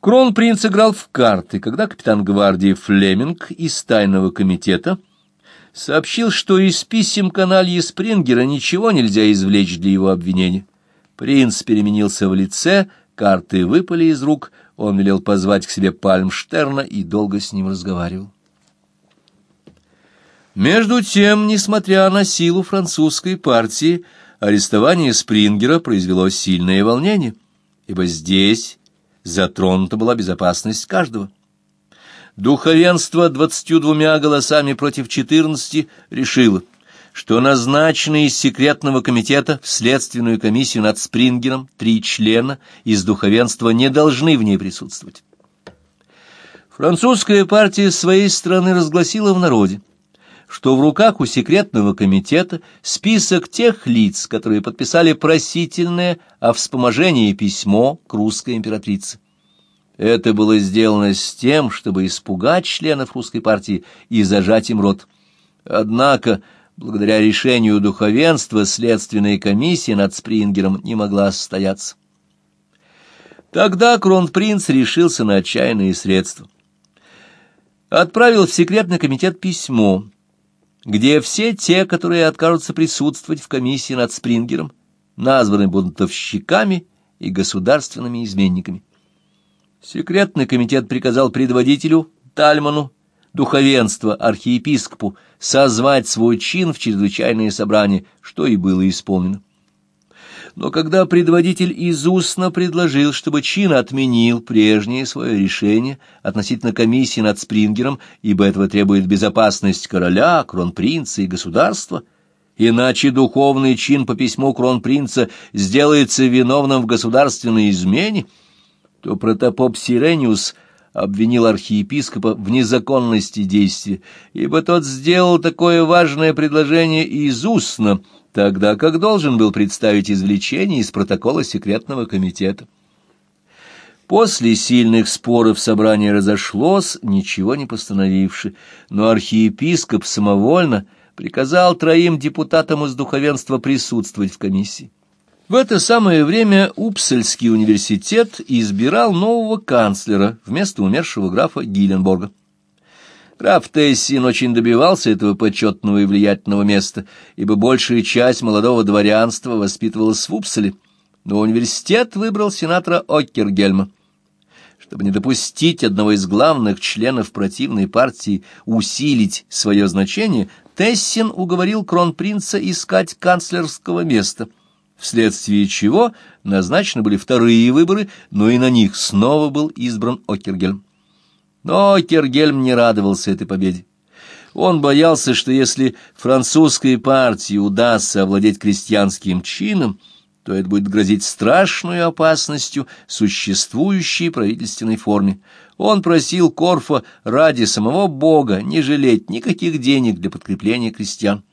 Кронпринц играл в карты, когда капитан гвардии Флеминг из тайного комитета сообщил, что из писем канальи Спрингера ничего нельзя извлечь для его обвинения. Принц переменился в лице, карты выпали из рук, он велел позвать к себе Пальмштерна и долго с ним разговаривал. Между тем, несмотря на силу французской партии, арестование Спрингера произвело сильное волнение, ибо здесь затронута была безопасность каждого. Духовенство двадцатью двумя голосами против четырнадцати решило, что назначенные из секретного комитета в следственную комиссию над Спрингером три члена из духовенства не должны в ней присутствовать. Французская партия своей стороны разгласила в народе, что в руках у секретного комитета список тех лиц, которые подписали просительное о вспоможении письмо к русской императрице. Это было сделано с тем, чтобы испугать членов русской партии и зажать им рот. Однако, благодаря решению духовенства, следственная комиссия над Спрингером не могла состояться. Тогда кронпринц решился на отчаянные средства. Отправил в секретный комитет письмо, где все те, которые откажутся присутствовать в комиссии над Спрингером, названы бунтовщиками и государственными изменниками. Секретный комитет приказал предводителю Тальману, духовенство, архиепископу, созвать свой чин в чрезвычайное собрание, что и было исполнено. Но когда предводитель из устно предложил, чтобы чин отменил прежнее свое решение относительно комиссии над Спрингером, ибо этого требует безопасность короля, кронпринца и государства, иначе духовный чин по письму кронпринца сделается виновным в государственной измене, то протопоп Сирениус обвинил архиепископа в незаконности действия, ибо тот сделал такое важное предложение из устно, тогда как должен был представить извлечение из протокола секретного комитета. После сильных споров собрание разошлось, ничего не постановивши, но архиепископ самовольно приказал троим депутатам из духовенства присутствовать в комиссии. В это самое время Упсельский университет избирал нового канцлера вместо умершего графа Гиленборга. Граф Тессин очень добивался этого почетного и влиятельного места, ибо большая часть молодого дворянства воспитывалась в Упселе, но университет выбрал сенатора Оккергельма. Чтобы не допустить одного из главных членов противной партии усилить свое значение, Тессин уговорил кронпринца искать канцлерского места, вследствие чего назначены были вторые выборы, но и на них снова был избран Оккергельм. Но Кергельм не радовался этой победе. Он боялся, что если французской партии удастся овладеть крестьянским чином, то это будет грозить страшной опасностью существующей правительственной форме. Он просил Корфа ради самого Бога не жалеть никаких денег для подкрепления крестьян.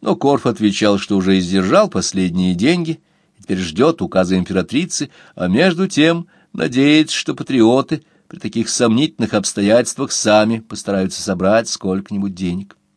Но Корф отвечал, что уже издержал последние деньги, и теперь ждет указа императрицы, а между тем надеется, что патриоты при таких сомнительных обстоятельствах сами постараются собрать сколько-нибудь денег.